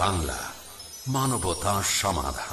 বাংলা মানবতা সমাধান।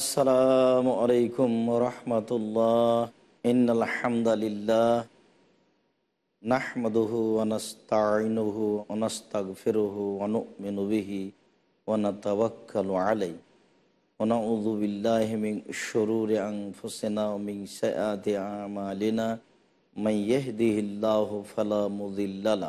আসসালামু আলাইকুম রহমতুল্লাহ। ইন্নাল হামদালিল্লাহ নাহমদুহু অনাস্তাইনুহু অনাস্তাগফিরুহু অনুমিনু বিহি ওয়ানাতাওয়াক্কালু আলাই ওনাউযু বিল্লাহি মিন শুরুরি আনফুসিনা ওয়া মিন সাইয়্যাতি আমালিনা। মান ইয়াহদিহিল্লাহু ফালা মুদিল্লালা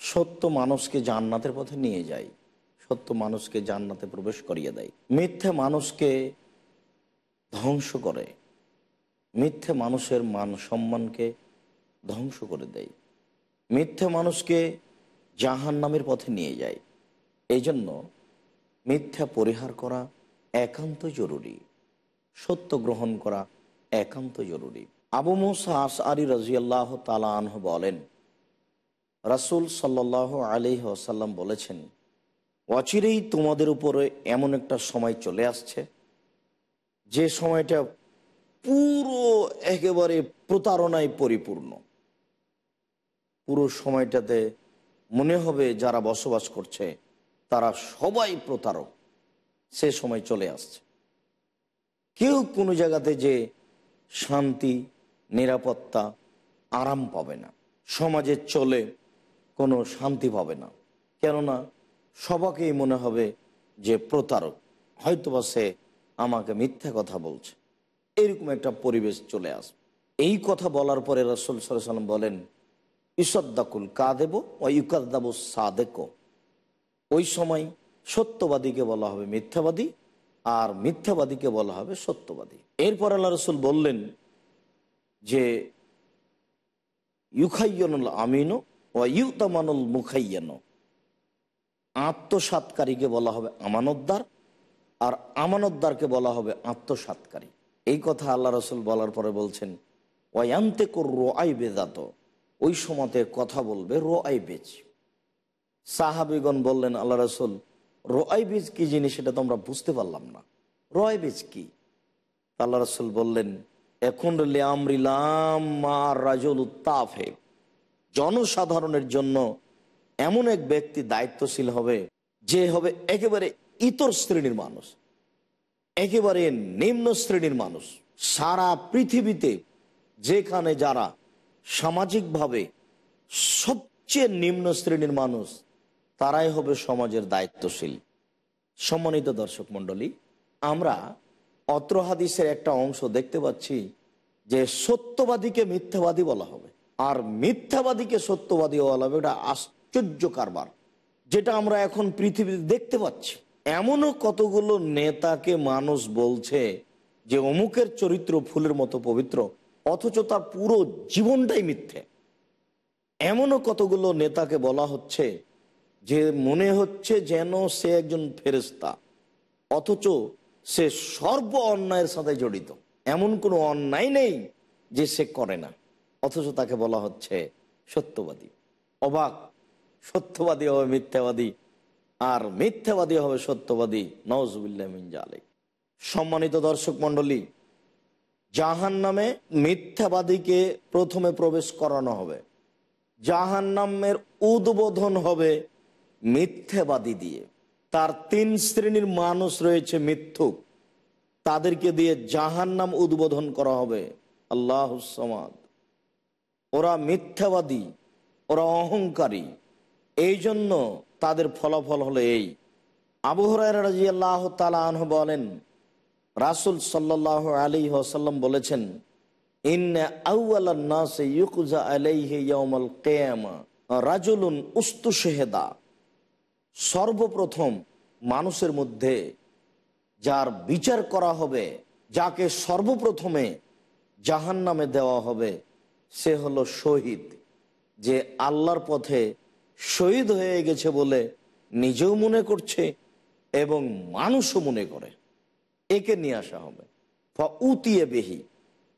সত্য মানুষকে জান্নাতের পথে নিয়ে যায়, সত্য মানুষকে জান্নাতে প্রবেশ করিয়ে দেয়। মিথ্যে মানুষকে ধ্বংস করে, মিথ্যে মানুষের মান সম্মানকে ধ্বংস করে দেয়। মিথ্যে মানুষকে জাহান নামের পথে নিয়ে যায়। এই জন্য মিথ্যা পরিহার করা একান্ত জরুরি, সত্য গ্রহণ করা একান্ত জরুরি। আবু মুসা আস আরি রাজিয়াল্লাহ তালা আনহ বলেন রাসুল সাল্লাহ আলি আসাল্লাম বলেছেন, অচিরেই তোমাদের উপরে এমন একটা সময় চলে আসছে, যে সময়টা পুরো একেবারে প্রতারণায় পরিপূর্ণ। পুরো সময়টাতে মনে হবে যারা বসবাস করছে, তারা সবাই প্রতারক। সে সময় চলে আসছে। কেউ কোনো জায়গাতে যে শান্তি, নিরাপত্তা, আরাম পাবে না। সমাজে চলে কোনো শান্তি পাবে না। কেননা সবাকেই মনে হবে যে প্রতারক, হয়তোবা সে আমাকে মিথ্যা কথা বলছে। এরকম একটা পরিবেশ চলে আসবে এই কথা বলার পরে রসুল সাল্লাম বলেন, ইসদ্দাকুল কা দেব ও ইউকাদ্দাব সাদেক। ওই সময় সত্যবাদীকে বলা হবে মিথ্যাবাদী আর মিথ্যাবাদীকে বলা হবে সত্যবাদী। এরপর আল্লাহ রসুল বললেন যে ইউখাইয়নুল আমিনো ও ইউতামানুল মুখাইয়ানো। আত্মসাতকারীকে বলা হবে আমানতদার আর আমানতদারকে বলা হবে আত্মসাতকারী এই কথা আল্লাহ রসুল বলার পরে বলছেন ওয়ান্তে কর রো আই বেদাত ওই সময়তে কথা বলবে রো আই বেজ। সাহাবিগণ বললেন, আল্লাহ রসুল রোয়াই বীজ কি জিনিস সেটা তো আমরা বুঝতে পারলাম না। রয় বীজ কি? আল্লাহ রসুল বললেন, এখন রাজল উত্তাফে জনসাধারণের জন্য এমন এক ব্যক্তি দায়িত্বশীল হবে, যে হবে একেবারে ইতর শ্রেণির মানুষ, একেবারে নিম্ন শ্রেণির মানুষ। সারা পৃথিবীতে যেখানে যারা সামাজিকভাবে সবচেয়ে নিম্ন শ্রেণির মানুষ, তারাই হবে সমাজের দায়িত্বশীল। সম্মানিত দর্শক মন্ডলী আমরা অত্র হাদিসের একটা অংশ দেখতে পাচ্ছি যে সত্যবাদীকে মিথ্যাবাদী বলা হবে। আর মিথ্যাবাদীকে সত্যবাদী বলা হবে এটা আশ্চর্য কারবার, যেটা আমরা এখন পৃথিবীতে দেখতে পাচ্ছি। এমনও কতগুলো নেতাকে মানুষ বলছে যে অমুকের চরিত্র ফুলের মতো পবিত্র, অথচ তার পুরো জীবনটাই মিথ্যে। এমনও কতগুলো নেতাকে বলা হচ্ছে যে মনে হচ্ছে যেন সে একজন ফেরিস্তা অথচ সে সর্ব অন্যায়ের সাথে জড়িত। এমন কোনো অন্যায় নেই যে সে করে না। অথচ তাকে বলা হচ্ছে সত্যবাদী। অবাক, সত্যবাদী হবে, মিথ্যাবাদী। আর মিথ্যাবাদী হবে, সত্যবাদী। নওয়াজুবিল্লাহ সম্মানিত দর্শক মন্ডলী জাহান নামে মিথ্যাবাদীকে প্রথমে প্রবেশ করানো হবে। জাহান্নামের উদ্বোধন হবে মিথ্যাবাদী দিয়ে। তার তিন শ্রেণির মানুষ রয়েছে মিথ্যুক। তাদেরকে দিয়ে জাহান্নাম উদ্বোধন করা হবে। আল্লাহ সমাদ। ওরা মিথ্যাবাদী, ওরা অহংকারী। এই জন্য তাদের ফলাফল হলো এই। আবু হরাই আল্লাহ তালাহ বলেন, রাসুল সাল্লাহ আলী ওসাল্লাম বলেছেন সর্বপ্রথম মানুষের মধ্যে যার বিচার করা হবে, যাকে সর্বপ্রথমে জাহান নামে দেওয়া হবে সে হলো শহীদ, যে আল্লাহর পথে শহীদ হয়ে গেছে বলে নিজেও মনে করছে এবং মানুষও মনে করে। একে নিয়ে আসা হবে। উতিয়ে বেহি,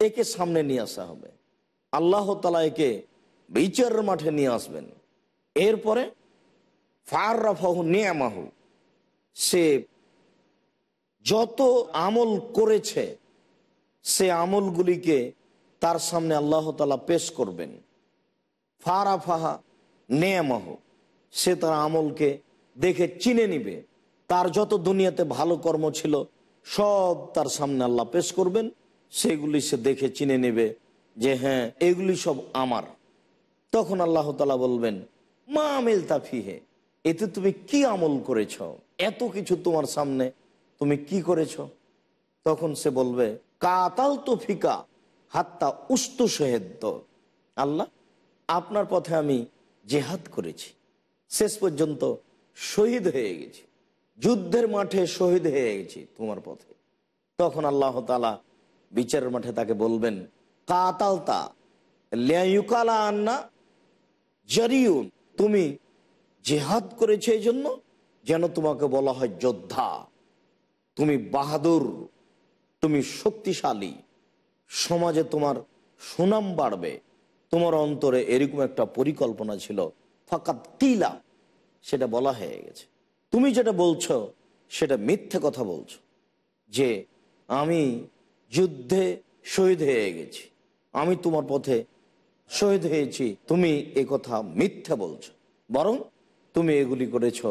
একে সামনে নিয়ে আসা হবে। আল্লাহ তালা একে বিচারের মাঠে নিয়ে আসবেন। এরপরে ফার নিয়ামাহু, সে যত আমল করেছে, সে আমলগুলিকে তার সামনে আল্লাহ তালা পেশ করবেন। ফারাফাহা নেয়ামাহ। সে তার আমলকে দেখে চিনে নিবে। তার যত দুনিয়াতে ভালো কর্ম ছিল, সব তার সামনে আল্লাহ পেশ করবেন। সেগুলি সে দেখে চিনে নেবে যে হ্যাঁ এগুলি সব আমার। তখন আল্লাহ তালা বলবেন, মা আমিল তাফিহে এতে তুমি কি আমল করেছ? এত কিছু তোমার সামনে, তুমি কি করেছ? তখন সে বলবে কাতাল তো ফিকা হাত্তা উস্তু সেহেদ্দ। আল্লাহ, আপনার পথে আমি জেহাদ করেছি। শেষ পর্যন্ত শহীদ হয়ে গেছি। যুদ্ধের মাঠে শহীদ হয়ে গেছি তোমার পথে। তখন আল্লাহ তালা বিচারের মাঠে তাকে বলবেন, কাতালতা লেয়ুকালা আন্না জারিউন। তুমি জেহাদ করেছে এই জন্য যেন তোমাকে বলা হয় যোদ্ধা। তুমি বাহাদুর, তুমি শক্তিশালী। সমাজে তোমার সুনাম বাড়বে। তোমার অন্তরে এরকম একটা পরিকল্পনা ছিল। ফাঁকাত তিলা সেটা বলা হয়ে গেছে। তুমি যেটা বলছো, সেটা মিথ্যে কথা বলছো। যে আমি যুদ্ধে শহীদ হয়ে গেছি। আমি তোমার পথে শহীদ হয়েছি। তুমি এ কথা মিথ্যা বলছো। বরং তুমি এগুলি করেছ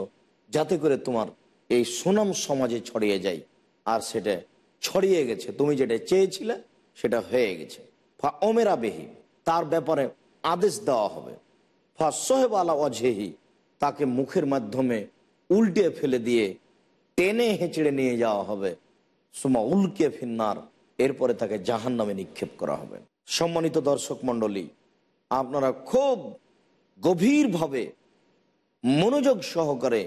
যাতে করে তোমার এই সুনাম সমাজে ছড়িয়ে যায়। আর সেটা ছড়িয়ে গেছে। তুমি যেটা চেয়েছিলে সেটা হয়ে গেছে। ফা ওমেরা বেহি, তার ব্যাপারে আদেশ দেওয়া হবে। ফা সোহেব আলা অজেহি তাকে মুখের মাধ্যমে উল্টে ফেলে দিয়ে টেনে হেঁচড়ে নিয়ে যাওয়া হবে। সুমা উল্কে ফিন্নার, এরপরে তাকে জাহান নামে নিক্ষেপ করা হবে। সম্মানিত দর্শক মন্ডলী আপনারা খুব গভীরভাবে মনোযোগ সহকারে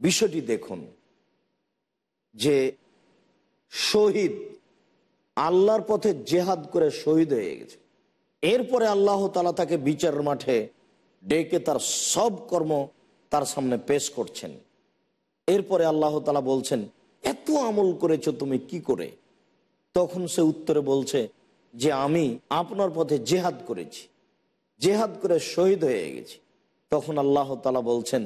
বিষয়টি দেখুন যে শহীদ আল্লাহর পথে জেহাদ করে শহীদ হয়ে গেছে। এরপরে আল্লাহ তালা তাকে বিচার মাঠে ডেকে তার সব কর্ম তার সামনে পেশ করছেন। এরপরে আল্লাহ তালা বলছেন, এত আমল করেছ তুমি কি করে? তখন সে উত্তরে বলছে যে, আমি আপনার পথে জেহাদ করেছি, জেহাদ করে শহীদ হয়ে গেছি। তখন আল্লাহ তালা বলছেন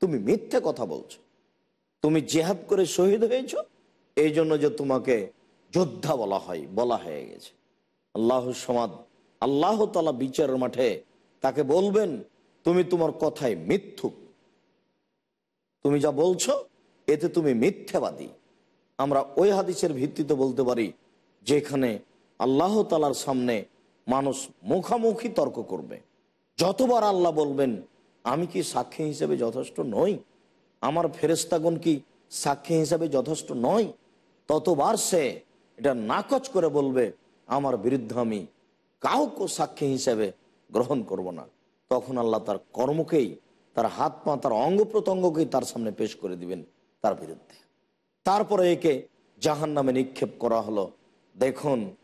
তুমি মিথ্যে কথা বলছো। তুমি জেহাদ করে শহীদ হয়েছ? এই জন্য যে তোমাকে যোদ্ধা বলা হয়, বলা হয়ে গেছে। আল্লাহ সমাদ, আল্লাহ তালা বিচারের মাঠে তাকে বলবেন, তুমি তোমার কথায় মিথ্যুক। তুমি যা বলছো, এতে তুমি মিথ্যাবাদী। আমরা ওই হাদিসের ভিত্তিতে বলতে পারি, যেখানে আল্লাহ তালার সামনে মানুষ মুখামুখি তর্ক করবে। যতবার আল্লাহ বলবেন, আমি কি সাক্ষী হিসেবে যথেষ্ট নই? আমার ফেরেস্তাগুন কি সাক্ষী হিসাবে যথেষ্ট নয়, ততবার সে এটা নাকচ করে বলবে, আমার বিরুদ্ধে আমি কাউকে সাক্ষী হিসেবে গ্রহণ করব না। তখন আল্লাহ তার কর্মকেই, তার হাত পা, তার অঙ্গ প্রত্যঙ্গকেই তার সামনে পেশ করে দিবেন তার বিরুদ্ধে। তারপরে একে জাহান নামে নিক্ষেপ করা হলো। দেখুন,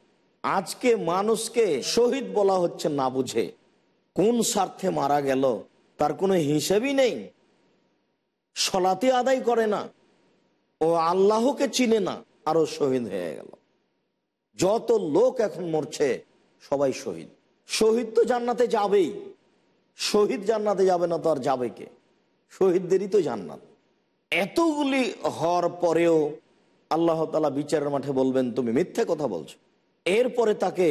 আজকে মানুষকে শহীদ বলা হচ্ছে না বুঝে। কোন স্বার্থে মারা গেল, তার কোনো হিসেবই নেই। সলাতে আদায় করে না। ও আল্লাহকে চিনে না, আরও শহীদ হয়ে গেল। যত লোক এখন মরছে, সবাই শহীদ। শহীদ তো জান্নাতে যাবেই। শহীদ জান্নাতে যাবে না তো আর যাবে কে? শহীদদেরই তো জান্নাত। এতগুলি হওয়ার পরেও আল্লাহ তালা বিচারের মাঠে বলবেন, তুমি মিথ্যে কথা বলছো। এরপরে তাকে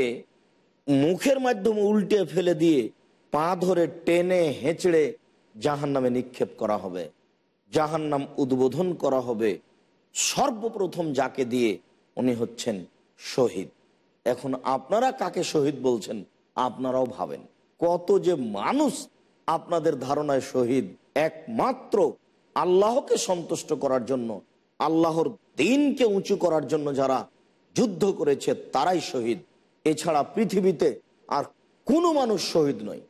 মুখের মাধ্যমে উল্টে ফেলে দিয়ে পা ধরে টেনে হেঁচড়ে জাহান নামে নিক্ষেপ করা হবে। জাহান নাম উদ্বোধন করা হবে। সর্বপ্রথম যাকে দিয়ে উনি হচ্ছেন শহীদ। এখন আপনারা কাকে শহীদ বলছেন, আপনারাও ভাবেন। কত যে মানুষ আপনাদের ধারণায় শহীদ, একমাত্র আল্লাহকে সন্তুষ্ট করার জন্য, আল্লাহর দিনকে উঁচু করার জন্য যারা যুদ্ধ করেছে, তারাই শহীদ। এছাড়া পৃথিবীতে আর কোনো মানুষ শহীদ নয়।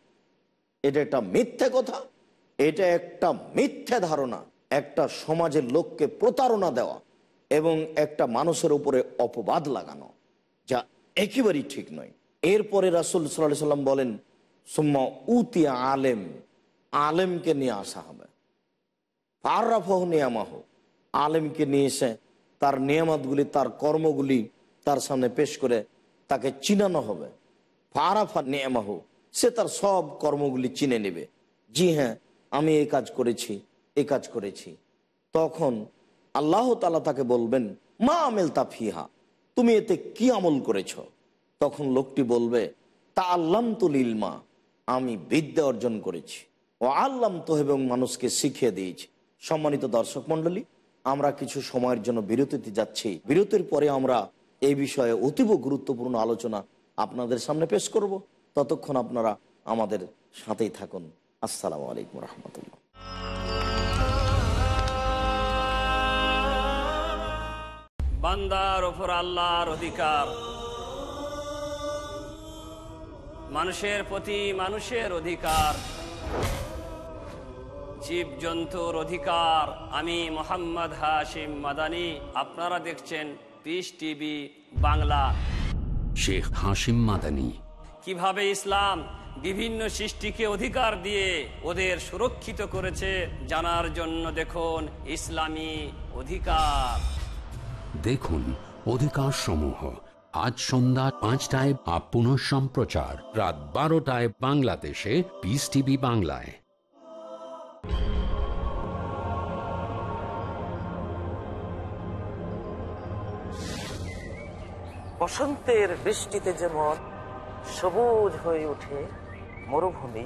এটা একটা মিথ্যে কথা, এটা একটা মিথ্যে ধারণা। একটা সমাজের লোককে প্রতারণা দেওয়া এবং একটা মানুষের উপরে অপবাদ লাগানো, যা একেবারেই ঠিক নয়। এরপরে রাসুল সাল্লাহ সাল্লাম বলেন, সুম্মা উতিয়া আলেম, আলেমকে নিয়ে আসা হবে। আর্রাফহ নিয়ামাহ, আলেমকে নিয়ে এসে তার নিয়ামতগুলি, তার কর্মগুলি তার সামনে পেশ করে তাকে চিনানো হবে। ফারাফা নিয়ামাহ, সে তার সব কর্মগুলি চিনে নেবে। জি হ্যাঁ আমি এই কাজ করেছি। এই কাজ করেছি। তখন আল্লাহ তালা তাকে বলবেন, মা আমেল তা ফিহা, তুমি এতে কি আমল করেছ? তখন লোকটি বলবে তা আল্লাম তুল ইলমা আমি বিদ্যা অর্জন করেছি ও আল্লাম তো এবং মানুষকে শিখিয়ে দিয়েছি। সম্মানিত দর্শক মন্ডলী আমরা কিছু সময়ের জন্য বিরতিতে যাচ্ছি। বিরতির পরে আমরা এই বিষয়ে অতীব গুরুত্বপূর্ণ আলোচনা আপনাদের সামনে পেশ করব। ততক্ষণ আপনারা আমাদের সাথেই থাকুন। আসসালামু আলাইকুম রহমতুল্লাহ। বান্দার ওপর আল্লাহর অধিকার। মানুষের প্রতি মানুষের অধিকার। জীব জন্তুর অধিকার। আমি মোহাম্মদ হাশিম মাদানি আপনারা দেখছেন পিস টিভি বাংলা। শেখ হাসিম মাদানী। কীভাবে ইসলাম বিভিন্ন সৃষ্টিকে অধিকার দিয়ে ওদের সুরক্ষিত করেছে জানার জন্য দেখুন ইসলামী অধিকার। দেখুন অধিকার সমূহ আজ সন্ধ্যা পাঁচটায় বা পুনঃ সম্প্রচার। রাত বারোটায় বাংলাদেশে পিস টিভি বাংলায়। বসন্তের বৃষ্টিতে যেমন সবুজ হয়ে ওঠে মরুভূমি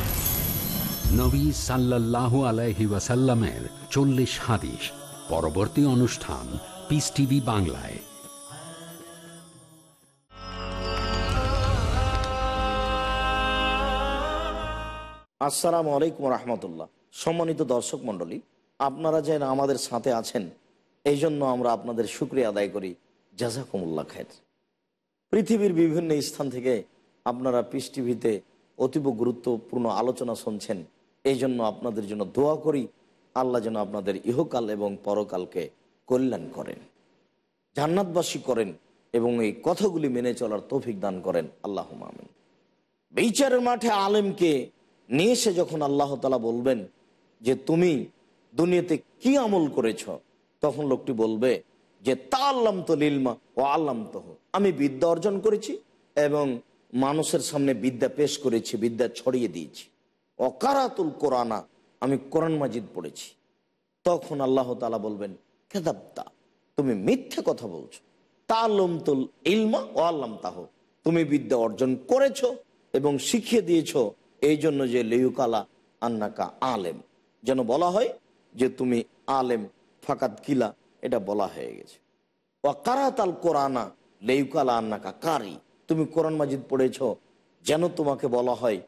নবী সাল্লাল্লাহু আলাইহি ওয়াসাল্লামের চল্লিশ হাদিস। পরবর্তী অনুষ্ঠান পিস টিভি বাংলায়। আসসালামু আলাইকুম রহমতুল্লাহ। সম্মানিত দর্শক মণ্ডলী, আপনারা যেন আমাদের সাথে আছেন এই জন্য আমরা আপনাদের শুক্রিয়া আদায় করি। জাজাকুমুল্লাহ খায়ের পৃথিবীর বিভিন্ন স্থান থেকে আপনারা পিস টিভিতে অতীব গুরুত্বপূর্ণ আলোচনা শুনছেন। এই জন্য আপনাদের জন্য দোয়া করি, আল্লাহ যেন আপনাদের ইহকাল এবং পরকালকে কল্যাণ করেন, জান্নাতবাসী করেন এবং এই কথাগুলি মেনে চলার তৌফিক দান করেন। আল্লাহ আমিন। বিচারের মাঠে আলেমকে নিয়ে এসে যখন আল্লাহ তালা বলবেন যে, তুমি দুনিয়াতে কি আমল করেছ? তখন লোকটি বলবে যে তা আল্লাম তো লিলমা ও আল্লাম তো আমি বিদ্যা অর্জন করেছি এবং মানুষের সামনে বিদ্যা পেশ করেছি, বিদ্যা ছড়িয়ে দিয়েছি। অকারাতুল কোরআনা। আমি কোরআন মাজিদ পড়েছি। তখন আল্লাহ তালা বলবেন খেদাবতা তুমি মিথ্যে কথা বলছো। তালম তুল ইলমা ও আল্লাম তাহ তুমি বিদ্যা অর্জন করেছ এবং শিখিয়ে দিয়েছ। এই জন্য যে লেউকালা আন্নাকা আলেম। যেন বলা হয় যে তুমি আলেম, ফাকাত কিলা, এটা বলা হয়ে গেছে। ওয়াকারাত আল কোরআনা, লেউকালা আন্নাকা কারি। তুমি কোরআন মাজিদ পড়েছ, যেন তোমাকে বলা হয়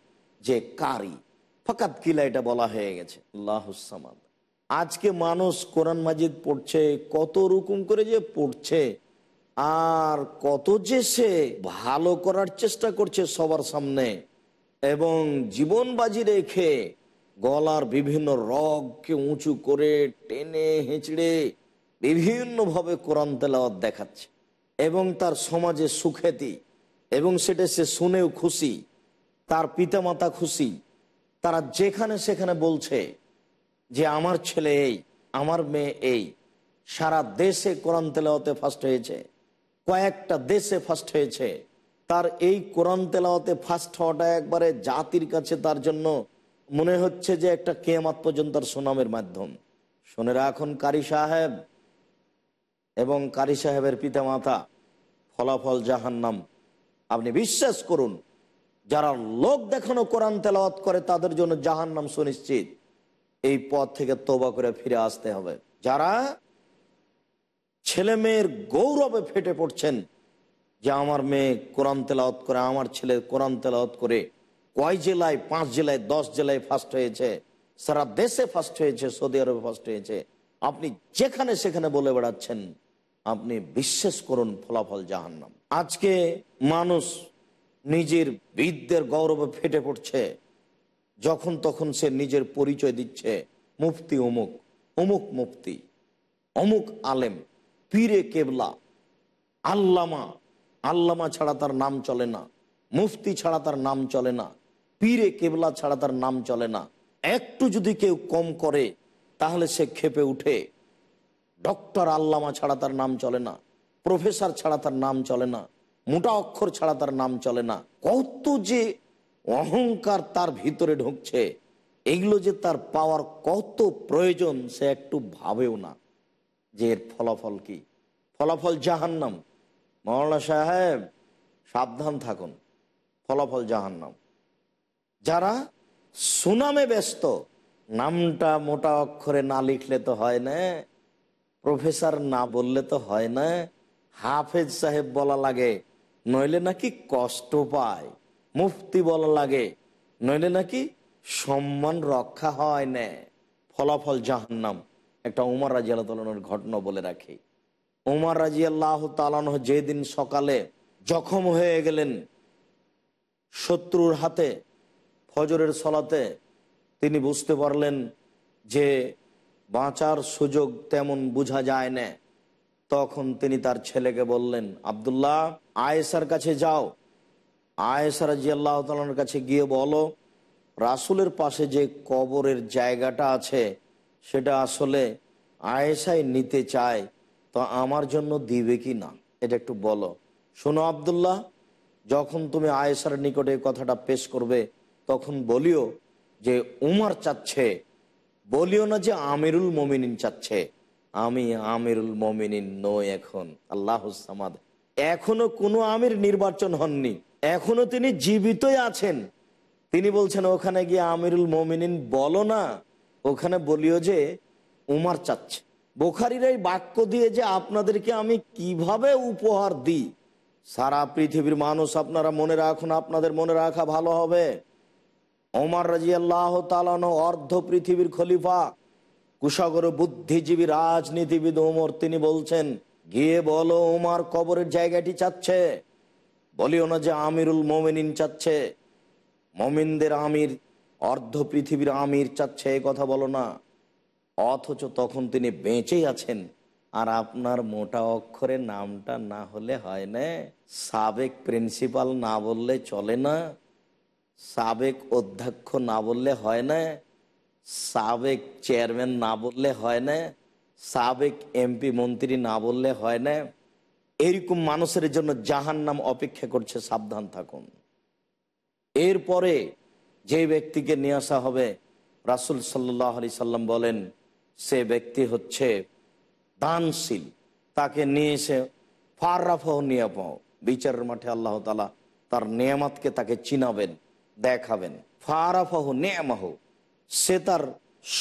যে কারি। ফাকাত কিলা এটা বলা হয়ে গেছে। আল্লাহুসামাদ আজকে মানুষ কোরআন মাজিদ পড়ছে, কত রকম করে যে পড়ছে, আর কত যে সে ভালো করার চেষ্টা করছে সবার সামনে, এবং জীবন বাজি রেখে গলার বিভিন্ন রগকে উঁচু করে টেনে হেঁচড়ে বিভিন্নভাবে কোরআন তেলাওয়াত দেখাচ্ছে, এবং তার সমাজে সুখ্যাতি, এবং সেটা সে শুনেও খুশি, তার পিতামাতা খুশি তারা যেখানে সেখানে বলছে যে আমার ছেলে এই, আমার মেয়ে এই। সারা দেশে কোরআন তেলাওয়াতে ফার্স্ট হয়েছে। কয়েকটা দেশে ফার্স্ট হয়েছে। তার এই কোরআন তেলাওয়াতে ফার্স্ট হওয়াটা একবারে জাতির কাছে তার জন্য মনে হচ্ছে যে একটা কেমাত পর্যন্ত তার সুনামের মাধ্যম। শোনে রাখুন কারি সাহেব এবং কারি সাহেবের পিতামাতা, ফলাফল জাহান্নাম। আপনি বিশ্বাস করুন যারা লোক দেখানো কোরআন তেলাওয়াত করে, তাদের জন্য জাহান্নাম সুনিশ্চিত। এই পথ থেকে তোবা করে ফিরে আসতে হবে। যারা ছেলে মেয়ের গৌরবে ফেটে পড়ছেন যে আমার মেয়ে কোরআন তেলাওত করে, আমার ছেলে কোরআন তেলাওত করে, কয় জেলায়, পাঁচ জেলায়, দশ জেলায় ফার্স্ট হয়েছে, সারা দেশে ফার্স্ট হয়েছে, সৌদি আরবে ফার্স্ট হয়েছে। আপনি যেখানে সেখানে বলে বেড়াচ্ছেন, আপনি বিশ্বাস করুন ফলাফল জাহান্নাম। আজকে মানুষ নিজের বিদ্যের গৌরবে ফেটে পড়ছে। যখন তখন সে নিজের পরিচয় দিচ্ছে, মুফতি অমুক অমুক মুফতি, অমুক আলেম, পীরে কেবলা, আল্লামা আল্লামা ছাড়া তার নাম চলে না, মুফতি ছাড়া তার নাম চলে না, পীরে কেবলা ছাড়া তার নাম চলে না। একটু যদি কেউ কম করে, তাহলে সে খেপে উঠে। ডক্টর আল্লামা ছাড়া তার নাম চলে না, প্রফেসর ছাড়া তার নাম চলে না মোটা অক্ষর ছাড়া তার নাম চলে না। কত যে অহংকার তার ভিতরে ঢুকছে, এগুলো যে তার পাওয়ার কত প্রয়োজন সে একটু ভাবেও না যে এর ফলাফল কি। ফলাফল জাহান্নাম। মৌলানা সাহেব, সাবধান থাকুন, ফলাফল জাহান্নাম। যারা সুনামে ব্যস্ত, নামটা মোটা অক্ষরে না লিখলে তো হয় না, প্রফেসর না বললে তো হয় না, হাফেজ সাহেব বলা লাগে নইলে নাকি কষ্ট পায়। মুফতি বলা লাগে, নইলে নাকি সম্মান রক্ষা হয় না। ফলাফল জাহান্নাম। একটা উমার রাজি আল্লাহ ঘটনা বলে রাখি। উমার রাজি আল্লাহ তালান যেদিন সকালে জখম হয়ে গেলেন, শত্রুর হাতে, ফজরের সলাতে, তিনি বুঝতে পারলেন যে বাঁচার সুযোগ তেমন বোঝা যায় না। তখন তিনি তার ছেলেকে বললেন, আবদুল্লাহ আয়েসার কাছে যাও। আয়েসার জি তালার কাছে গিয়ে বলো, রাসুলের পাশে যে কবরের জায়গাটা আছে, সেটা আসলে আয়েসাই নিতে চায়, তো আমার জন্য দিবে কি না? এটা একটু বলো। শোনো আবদুল্লাহ, যখন তুমি আয়েসার নিকটে কথাটা পেশ করবে, তখন বলিও যে উমার চাচ্ছে, বলিও না যে আমিরুল মমিনিন চাচ্ছে। আমি আমিরুল মমিনিন নই এখন, আল্লাহ সামাদ। এখনও কোনো আমির নির্বাচন হননি। এখনও তিনি জীবিতই আছেন। তিনি বলছেন, ওখানে গিয়ে আমিরুল মমিনিন বলো না, ওখানে বলিও যে উমার চাচ্ছে। বোখারির এই বাক্য দিয়ে যে আপনাদেরকে আমি কীভাবে উপহার দিই? সারা পৃথিবীর মানুষ আপনারা মনে রাখুন, আপনাদের মনে রাখা ভালো হবে। ওমর রাজি আল্লাহ তালানো অর্ধ পৃথিবীর খলিফা, কুশাগর বুদ্ধিজীবী রাজনীতিবিদ ওমর তিনি বলছেন গিয়ে বলো ওমার কবরের জায়গাটি চাচ্ছে। বলিও না যে আমিরুল মোমিনিন চাচ্ছে। মমিনদের আমির, অর্ধ পৃথিবীর আমির চাচ্ছে, এ কথা বলো না। অথচ তখন তিনি বেঁচেই আছেন। আর আপনার মোটা অক্ষরে নামটা না হলে হয় না। সাবেক প্রিন্সিপাল না বললে চলে না। সাবেক অধ্যক্ষ না বললে হয় না। সাবেক চেয়ারম্যান না বললে হয় না। সাবেক এমপি মন্ত্রী না বললে হয় না। এরকম মানুষের জন্য জাহান নাম অপেক্ষা করছে, সাবধান থাকুন। এরপরে যে ব্যক্তিকে নিয়ে আসা হবে, রাসুল সাল্লাহ আলি সাল্লাম বলেন, সে ব্যক্তি হচ্ছে দানশীল। তাকে নিয়ে এসে ফার্রাফাহ নিয়ে পাও বিচারের মাঠে আল্লাহ তালা তার নিয়ামতকে তাকে চিনাবেন, দেখাবেন। ফারাফাহ নিয়ামাহ, সে তার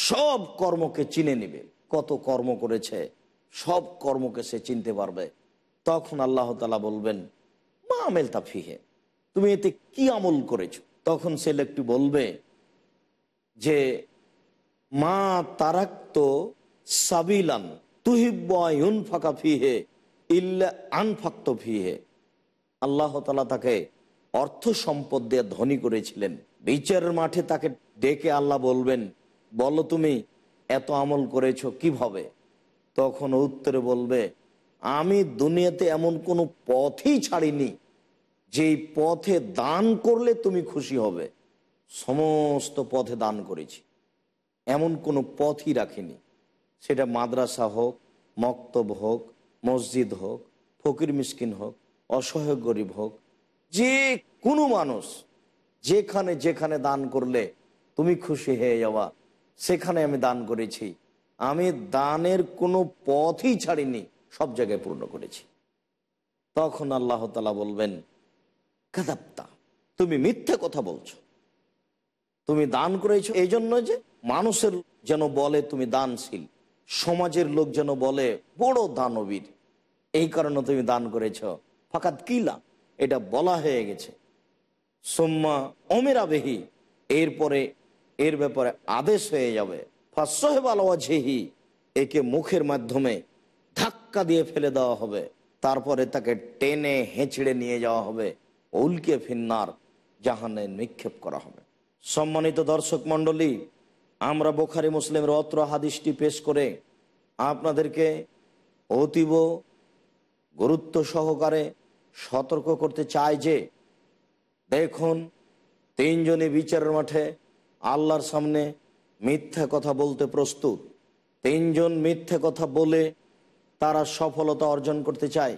সব কর্মকে চিনে নিবে কত কর্ম করেছে, সব কর্মকে সে চিনতে পারবে। তখন আল্লাহ তালা বলবেন, মা আমেল তা ফিহে তুমি এতে কি আমল করেছ? তখন সে লোকটি বলবে যে, মা তারাক্ত সাবিলান তুহিবায়ুন ফাঁকা ফিহে ইল্লা আনফাক্ত ফিহে। আল্লাহ তালা তাকে অর্থ সম্পদ দিয়ে ধনী করেছিলেন। বিচারের মাঠে তাকে ডেকে আল্লাহ বলবেন, বলো তুমি এত আমল করেছ, কীভাবে? তখন উত্তরে বলবে, আমি দুনিয়াতে এমন কোনো পথই ছাড়িনি, যেই পথে দান করলে তুমি খুশি হবে। সমস্ত পথে দান করেছি। এমন কোনো পথই রাখিনি। সেটা মাদ্রাসা হোক, মক্তব হোক, মসজিদ হোক, ফকির মিসকিন হোক, অসহায় গরিব হোক, যে কোনো মানুষ যেখানে যেখানে দান করলে তুমি খুশি হয়ে যাওয়া। সেখানে আমি দান করেছি। আমি দানের কোনো পথই ছাড়িনি, সব জায়গায় পূর্ণ করেছি। তখন আল্লাহ তালা বলবেন কাদাপ্তা তুমি মিথ্যে কথা বলছো। তুমি দান করেছ এই জন্য যে মানুষের যেন বলে তুমি দানশীল, সমাজের লোক যেন বলে বড় দানবীর। এই কারণে তুমি দান করেছ। ফাঁকাত কিলা, এটা বলা হয়ে গেছে। সোম্মা অমেরাবেহি এরপরে এর ব্যাপারে আদেশ হয়ে যাবে। ফাঁসহেব একে মুখের মাধ্যমে ধাক্কা দিয়ে ফেলে দেওয়া হবে। তারপরে তাকে টেনে হেঁচড়ে নিয়ে যাওয়া হবে। উল্কে ফিন্নার, জাহানে নিক্ষেপ করা হবে। সম্মানিত দর্শক মণ্ডলী, আমরা বোখারি মুসলিমের অত্র হাদিসটি পেশ করে আপনাদেরকে অতীব গুরুত্ব সহকারে সতর্ক করতে চাই যে, দেখুন, তিনজনই বিচারের মাঠে আল্লাহর সামনে মিথ্যা কথা বলতে প্রস্তুত। তিনজন মিথ্যে কথা বলে তারা সফলতা অর্জন করতে চায়।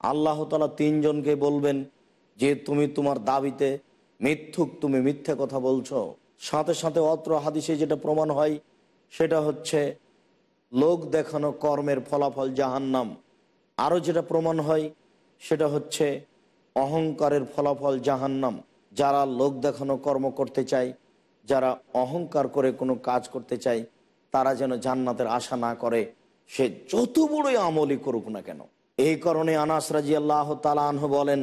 আল্লাহ তালা তিনজনকে বলবেন যে, তুমি তোমার দাবিতে মিথ্যুক, তুমি মিথ্যে কথা বলছো। সাথে সাথে অত্র হাদিসে যেটা প্রমাণ হয়, সেটা হচ্ছে লোক দেখানো কর্মের ফলাফল জাহান্নাম। আরও যেটা প্রমাণ হয়, সেটা হচ্ছে অহংকারের ফলাফল জাহান্নাম। যারা লোক দেখানো কর্ম করতে চায় যারা অহংকার করে কোনো কাজ করতে চায়, তারা যেন জান্নাতের আশা না করে, সে যত বড়ই আমলই করুক না কেন। এই কারণে আনাস রাজি আল্লাহ তালাহ বলেন,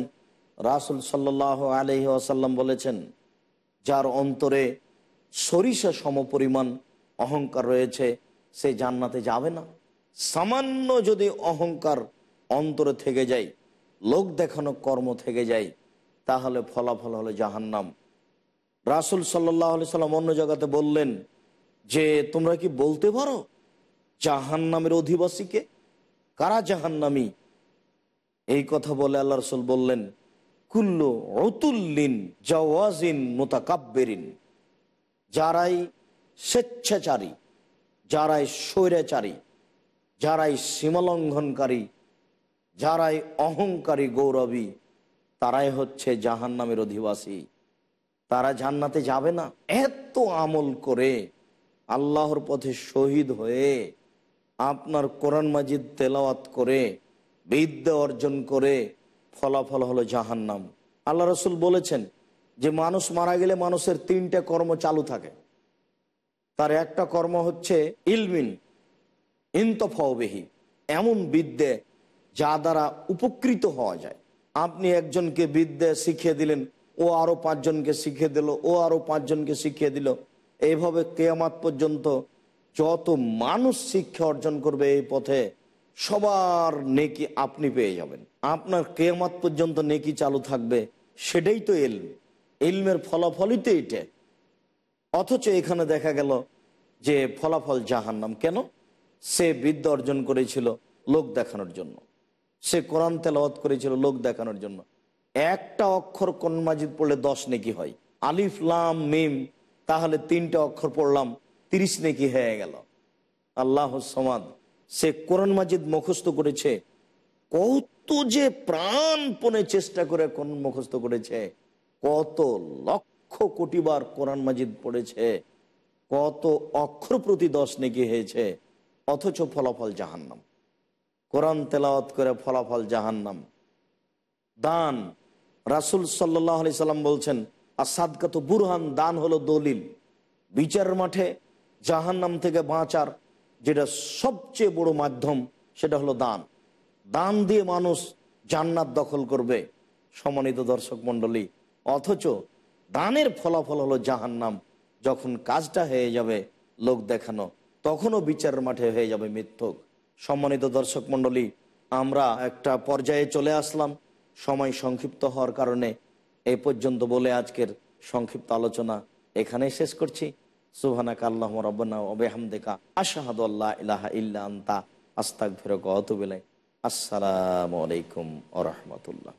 রাসুল সাল্লাহ আলহি আসাল্লাম বলেছেন, যার অন্তরে সরিষা সমপরিমাণ অহংকার রয়েছে, সে জান্নাতে যাবে না। সামান্য যদি অহংকার অন্তরে থেকে যায়, লোক দেখানো কর্ম থেকে যায়, তাহলে ফলাফল হলো জাহান্নাম। রাসুল সাল্লাহ সাল্লাম অন্য জায়গাতে বললেন যে, তোমরা কি বলতে পারো জাহান্নামের অধিবাসীকে? কারা জাহান্নামী? এই কথা বলে আল্লাহ রসুল বললেন, কুল্লু অতুল্লিন জওয়াজিন মোতাকাব্বেরিন, যারাই স্বেচ্ছাচারী, যারাই স্বৈরাচারী, যারাই সীমালঙ্ঘনকারী, যারাই অহংকারী গৌরবী, তারাই হচ্ছে জাহান নামের অধিবাসী। তারা জান্নাতে যাবে না। এত আমল করে আল্লাহর পথে শহীদ হয়ে আপনার কোরআন মাজিদ তেলাওয়াত করে, বিদ্যা অর্জন করে ফলাফল হলো জাহান্নাম। আল্লাহ রসুল বলেছেন যে মানুষ মারা গেলে মানুষের তিনটে কর্ম চালু থাকে। তার একটা কর্ম হচ্ছে ইলমিন ইন্তফাওবেহি এমন বিদ্যে যা দ্বারা উপকৃত হওয়া যায়। আপনি একজনকে বিদ্যে শিখিয়ে দিলেন ও আরও পাঁচজনকে শিখিয়ে দিল, ও আরও পাঁচজনকে শিখিয়ে দিল। এইভাবে কেয়ামাত পর্যন্ত যত মানুষ শিক্ষা অর্জন করবে এই পথে সবার নেকি আপনি পেয়ে যাবেন। আপনার কেয়ামাত পর্যন্ত নেকি চালু থাকবে, সেটাই তো এলম। এলমের ফলাফলই তো এটা অথচ এখানে দেখা গেল যে ফলাফল জাহান্নাম। কেন? সে বিদ্যা অর্জন করেছিল লোক দেখানোর জন্য। সে কোরআন তেলাওয়াত করেছিল লোক দেখানোর জন্য। একটা অক্ষর কোন মাজিদ পড়লে দশ নেকি হয়। আলিফ, লাম, মিম, তাহলে তিনটা অক্ষর পড়লাম, তিরিশ নেকি হয়ে গেল। আল্লাহ সমাদ, সে কোরআন মাজিদ মুখস্থ করেছে। কত যে প্রাণপণে চেষ্টা করে কোন মুখস্থ করেছে। কত লক্ষ কোটিবার কোরআন মাজিদ পড়েছে। কত অক্ষর প্রতি দশ নেকি হয়েছে। অথচ ফলাফল জাহান্নাম। কোরআন তেলাওয়াত করে ফলাফল জাহান্নাম। দান রাসুল সাল্লাহ আলি সাল্লাম বলছেন আসাদকাত বুরহান, দান হলো দলিল। বিচার মাঠে জাহান্নাম থেকে বাঁচার যেটা সবচেয়ে বড় মাধ্যম, সেটা হলো দান। দান দিয়ে মানুষ জান্নাত দখল করবে। সম্মানিত দর্শক মন্ডলী অথচ দানের ফলাফল হলো জাহান্নাম। যখন কাজটা হয়ে যাবে লোক দেখানো, তখনও বিচারের মাঠে হয়ে যাবে মিথ্যক। সম্মানিত দর্শক মন্ডলী আমরা একটা পর্যায়ে চলে আসলাম। সময় সংক্ষিপ্ত হওয়ার কারণে এ পর্যন্ত বলে আজকের সংক্ষিপ্ত আলোচনা এখানেই শেষ করছি। সুহানা কাল্লাহ রব্বানা ওবেহামদেকা আশাহাদ ইলাহা ইল্লা আন্তা। আস্তাক ফিরক অতবিলাই আসসালামু আলাইকুম আ রহমতুল্লাহ।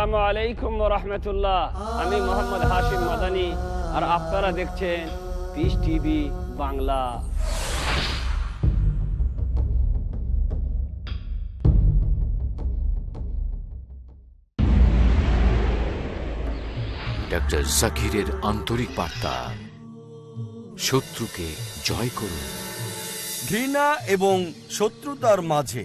আসসালামু আলাইকুম রহমতুল্লাহ। আমি মোহাম্মদ হাশিম মাদানি আর আপনারা দেখছেন পিস টিভি বাংলা। ডক্টর জাকিরের আন্তরিক বার্তা। শত্রুকে জয় করুন। ঘৃণা এবং শত্রুতার মাঝে